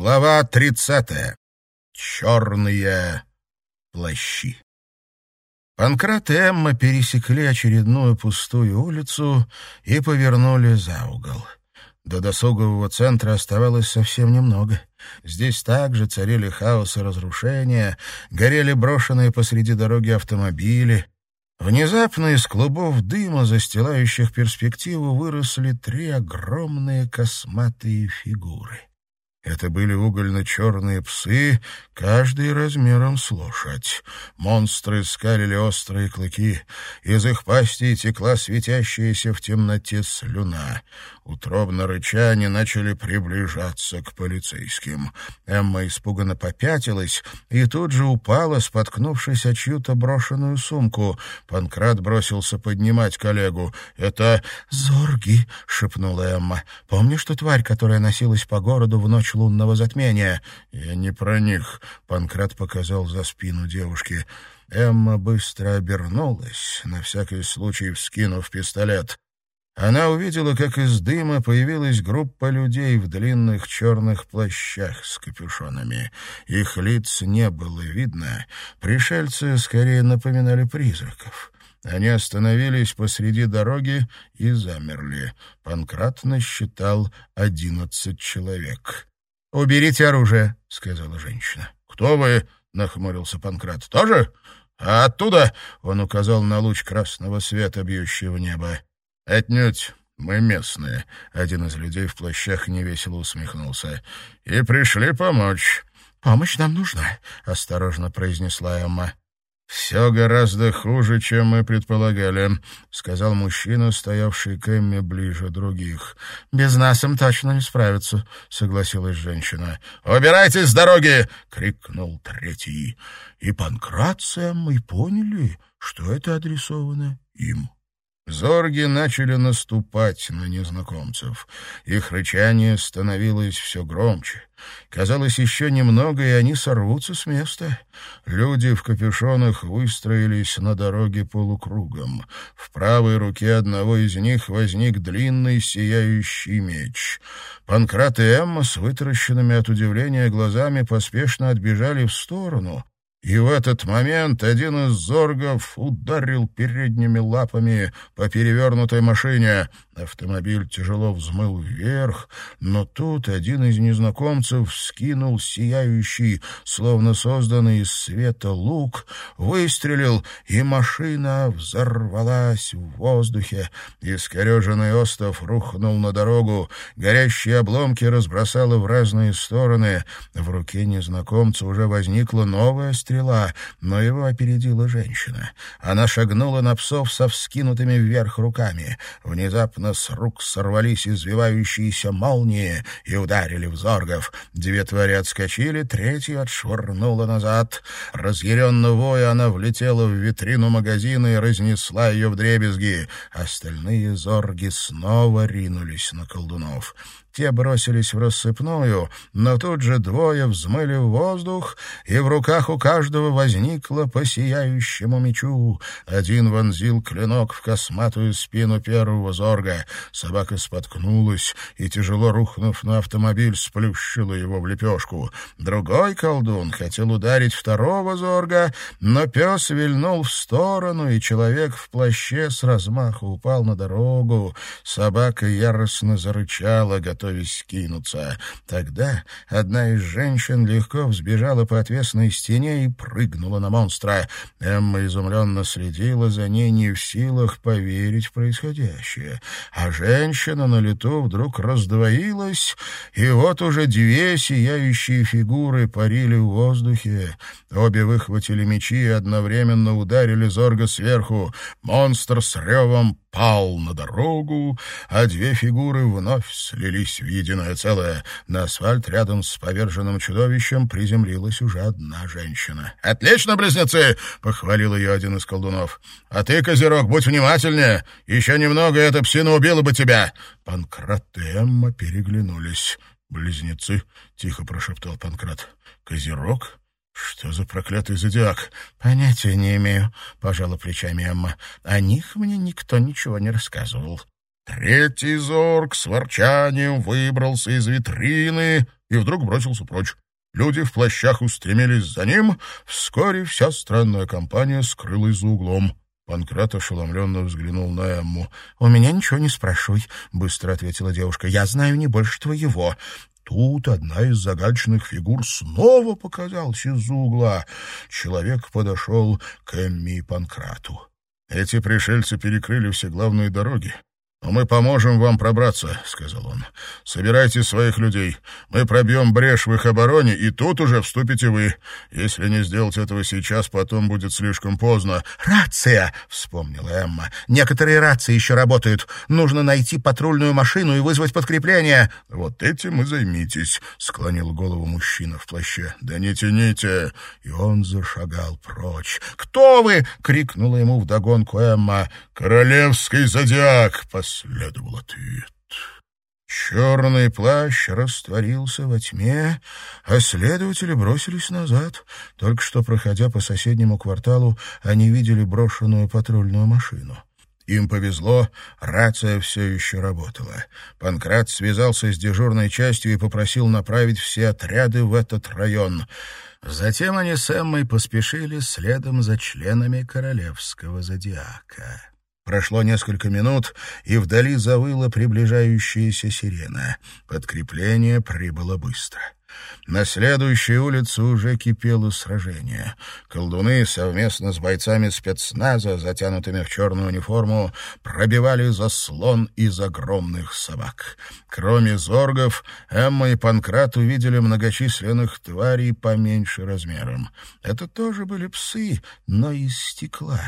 Глава тридцатая. Черные плащи. Панкрат и Эмма пересекли очередную пустую улицу и повернули за угол. До досугового центра оставалось совсем немного. Здесь также царили хаос и разрушения, горели брошенные посреди дороги автомобили. Внезапно из клубов дыма, застилающих перспективу, выросли три огромные косматые фигуры. Это были угольно-черные псы, каждый размером с лошадь. Монстры скалили острые клыки. Из их пасти текла светящаяся в темноте слюна. Утробно рыча они начали приближаться к полицейским. Эмма испуганно попятилась и тут же упала, споткнувшись о чью-то брошенную сумку. Панкрат бросился поднимать коллегу. «Это зорги!» — шепнула Эмма. «Помнишь ту тварь, которая носилась по городу в ночь лунного затмения?» «Я не про них», — Панкрат показал за спину девушки. Эмма быстро обернулась, на всякий случай вскинув пистолет. Она увидела, как из дыма появилась группа людей в длинных черных плащах с капюшонами. Их лиц не было видно. Пришельцы скорее напоминали призраков. Они остановились посреди дороги и замерли. Панкрат насчитал одиннадцать человек. «Уберите оружие», — сказала женщина. «Кто вы?» — нахмурился Панкрат. «Тоже? А оттуда?» — он указал на луч красного света, бьющий в небо. «Отнюдь. Мы местные», — один из людей в плащах невесело усмехнулся. «И пришли помочь». «Помощь нам нужна», — осторожно произнесла Эмма. «Все гораздо хуже, чем мы предполагали», — сказал мужчина, стоявший к Эмме ближе других. «Без нас им точно не справиться», — согласилась женщина. «Убирайтесь с дороги!» — крикнул третий. И Панкрат с Эммой поняли, что это адресовано им. Зорги начали наступать на незнакомцев. Их рычание становилось все громче. Казалось, еще немного, и они сорвутся с места. Люди в капюшонах выстроились на дороге полукругом. В правой руке одного из них возник длинный сияющий меч. Панкрат и Эмма с вытаращенными от удивления глазами поспешно отбежали в сторону, и в этот момент один из зоргов ударил передними лапами по перевернутой машине. Автомобиль тяжело взмыл вверх, но тут один из незнакомцев скинул сияющий, словно созданный из света лук, выстрелил, и машина взорвалась в воздухе. Искореженный остов рухнул на дорогу, горящие обломки разбросало в разные стороны. В руке незнакомца уже возникла новая стрела, но его опередила женщина. Она шагнула на псов со вскинутыми вверх руками. Внезапно с рук сорвались извивающиеся молнии и ударили в зоргов. Две твари отскочили, третья отшвырнула назад. Разъяренно воя она влетела в витрину магазина и разнесла ее в дребезги. Остальные зорги снова ринулись на колдунов. Те бросились в рассыпную, но тут же двое взмыли в воздух, и в руках у каждого возникло по сияющему мечу. Один вонзил клинок в косматую спину первого зорга. Собака споткнулась и, тяжело рухнув на автомобиль, сплющила его в лепешку. Другой колдун хотел ударить второго зорга, но пес вильнул в сторону, и человек в плаще с размаху упал на дорогу. Собака яростно зарычала, готовясь кинуться. Тогда одна из женщин легко взбежала по отвесной стене и прыгнула на монстра. Эмма изумленно следила за ней, не в силах поверить в происходящее. А женщина на лету вдруг раздвоилась, и вот уже две сияющие фигуры парили в воздухе. Обе выхватили мечи и одновременно ударили Зорга сверху. Монстр с ревом пал на дорогу, а две фигуры вновь слились в единое целое. На асфальт рядом с поверженным чудовищем приземлилась уже одна женщина. «Отлично, близнецы!» — похвалил ее один из колдунов. «А ты, Козерог, будь внимательнее. Еще немного, и эта псина убила бы тебя!» Панкрат и Эмма переглянулись. «Близнецы!» — тихо прошептал Панкрат. «Козерог?» «Что за проклятый зодиак?» «Понятия не имею», — пожала плечами Эмма. «О них мне никто ничего не рассказывал». Третий зорг с ворчанием выбрался из витрины и вдруг бросился прочь. Люди в плащах устремились за ним. Вскоре вся странная компания скрылась за углом. Панкрат ошеломленно взглянул на Эмму. «У меня ничего не спрашивай», — быстро ответила девушка. «Я знаю не больше твоего». Тут одна из загадочных фигур снова показалась из угла. Человек подошел к Эмми и Панкрату. Эти пришельцы перекрыли все главные дороги. «Но мы поможем вам пробраться», — сказал он. «Собирайте своих людей. Мы пробьем брешь в их обороне, и тут уже вступите вы. Если не сделать этого сейчас, потом будет слишком поздно». «Рация!» — вспомнила Эмма. «Некоторые рации еще работают. Нужно найти патрульную машину и вызвать подкрепление». «Вот этим и займитесь», — склонил голову мужчина в плаще. «Да не тяните!» И он зашагал прочь. «Кто вы?» — крикнула ему вдогонку Эмма. «Королевский зодиак!» — последовал ответ. Черный плащ растворился во тьме, а следователи бросились назад. Только что, проходя по соседнему кварталу, они видели брошенную патрульную машину. Им повезло, рация все еще работала. Панкрат связался с дежурной частью и попросил направить все отряды в этот район. Затем они с Эммой поспешили следом за членами королевского зодиака. Прошло несколько минут, и вдали завыла приближающаяся сирена. Подкрепление прибыло быстро. На следующей улице уже кипело сражение. Колдуны совместно с бойцами спецназа, затянутыми в черную униформу, пробивали заслон из огромных собак. Кроме зоргов, Эмма и Панкрат увидели многочисленных тварей поменьше размером. Это тоже были псы, но из стекла.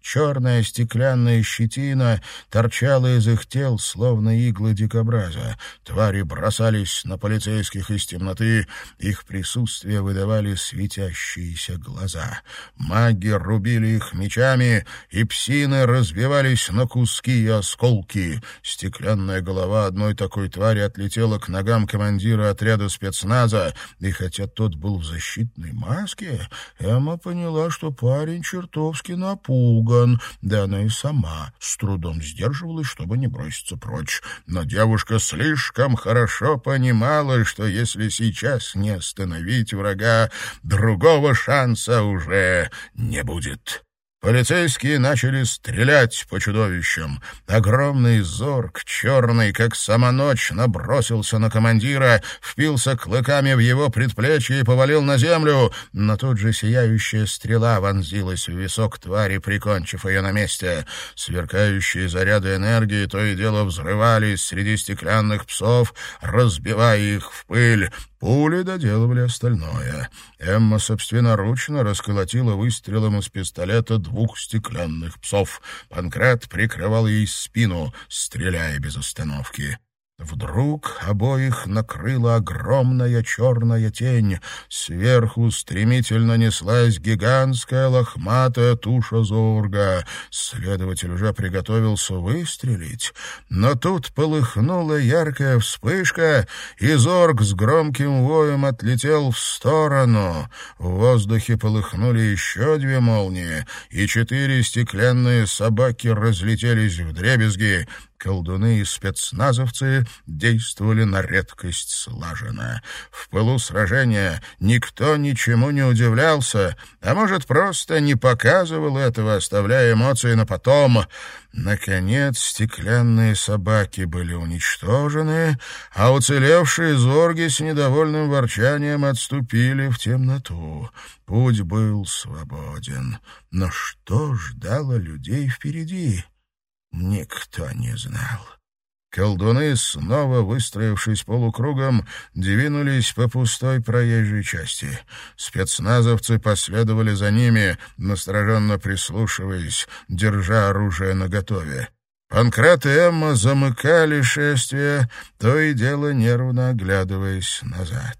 Черная стеклянная щетина торчала из их тел, словно иглы дикобраза. Твари бросались на полицейских из темноты, их присутствие выдавали светящиеся глаза. Маги рубили их мечами, и псины разбивались на куски и осколки. Стеклянная голова одной такой твари отлетела к ногам командира отряда спецназа, и хотя тот был в защитной маске, Эмма поняла, что парень чертовски напуган, да она и сама с трудом сдерживалась, чтобы не броситься прочь. Но девушка слишком хорошо понимала, что если сейчас не остановить врага, другого шанса уже не будет. Полицейские начали стрелять по чудовищам. Огромный зорг, черный, как сама ночь, набросился на командира, впился клыками в его предплечье и повалил на землю, но тут же сияющая стрела вонзилась в висок твари, прикончив ее на месте. Сверкающие заряды энергии то и дело взрывались среди стеклянных псов, разбивая их в пыль. Пули доделывали остальное. Эмма собственноручно расколотила выстрелом из пистолета двух стеклянных псов. Панкрат прикрывал ей спину, стреляя без остановки. Вдруг обоих накрыла огромная черная тень. Сверху стремительно неслась гигантская лохматая туша зорга. Следователь уже приготовился выстрелить, но тут полыхнула яркая вспышка, и зорг с громким воем отлетел в сторону. В воздухе полыхнули еще две молнии, и четыре стеклянные собаки разлетелись в дребезги. Колдуны и спецназовцы действовали на редкость слаженно. В пылу сражения никто ничему не удивлялся, а может, просто не показывал этого, оставляя эмоции на потом. Наконец, стеклянные собаки были уничтожены, а уцелевшие зорги с недовольным ворчанием отступили в темноту. Путь был свободен. Но что ждало людей впереди? Никто не знал. Колдуны, снова выстроившись полукругом, двинулись по пустой проезжей части. Спецназовцы последовали за ними, настороженно прислушиваясь, держа оружие наготове. Панкрат и Эмма замыкали шествие, то и дело нервно оглядываясь назад.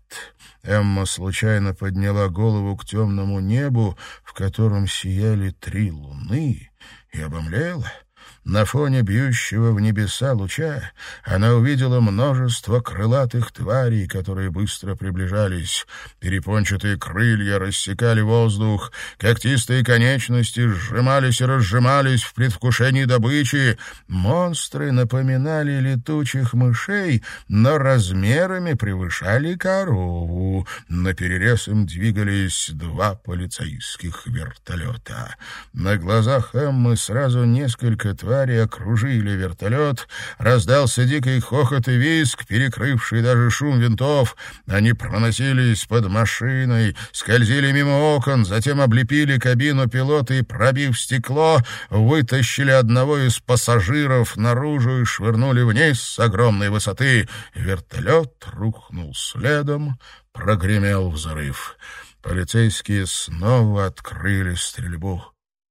Эмма случайно подняла голову к темному небу, в котором сияли три луны, и обомлела — На фоне бьющего в небеса луча она увидела множество крылатых тварей, которые быстро приближались. Перепончатые крылья рассекали воздух, когтистые конечности сжимались и разжимались в предвкушении добычи. Монстры напоминали летучих мышей, но размерами превышали корову. На перерез им двигались два полицейских вертолета. На глазах Эммы сразу несколько тварей окружили вертолет, раздался дикий хохот и визг, перекрывший даже шум винтов. Они проносились под машиной, скользили мимо окон, затем облепили кабину пилота и, пробив стекло, вытащили одного из пассажиров наружу и швырнули вниз с огромной высоты. Вертолет рухнул следом, прогремел взрыв. Полицейские снова открыли стрельбу.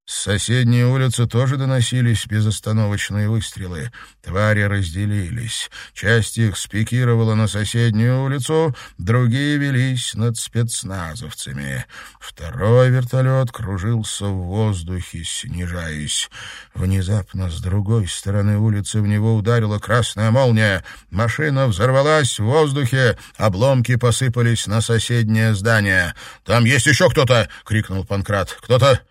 С соседней улицы тоже доносились безостановочные выстрелы. Твари разделились. Часть их спикировала на соседнюю улицу, другие велись над спецназовцами. Второй вертолет кружился в воздухе, снижаясь. Внезапно с другой стороны улицы в него ударила красная молния. Машина взорвалась в воздухе, обломки посыпались на соседнее здание. «Там есть еще кто-то!» — крикнул Панкрат. «Кто-то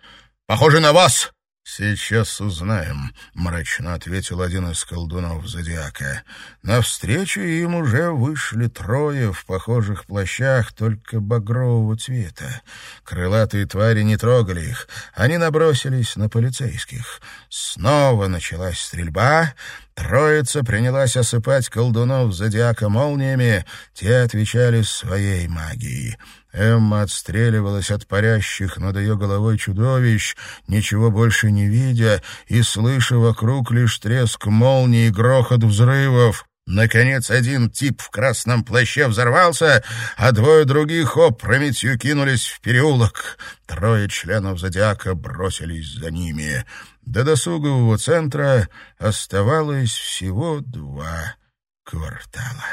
Похоже на вас!» «Сейчас узнаем», — мрачно ответил один из колдунов Зодиака. Навстречу им уже вышли трое в похожих плащах, только багрового цвета. Крылатые твари не трогали их, они набросились на полицейских. Снова началась стрельба, Троица принялась осыпать колдунов зодиака молниями, те отвечали своей магией. Эмма отстреливалась от парящих над ее головой чудовищ, ничего больше не видя и слыша вокруг лишь треск молний и грохот взрывов. Наконец один тип в красном плаще взорвался, а двое других опрометью кинулись в переулок. Трое членов зодиака бросились за ними. До досугового центра оставалось всего два квартала.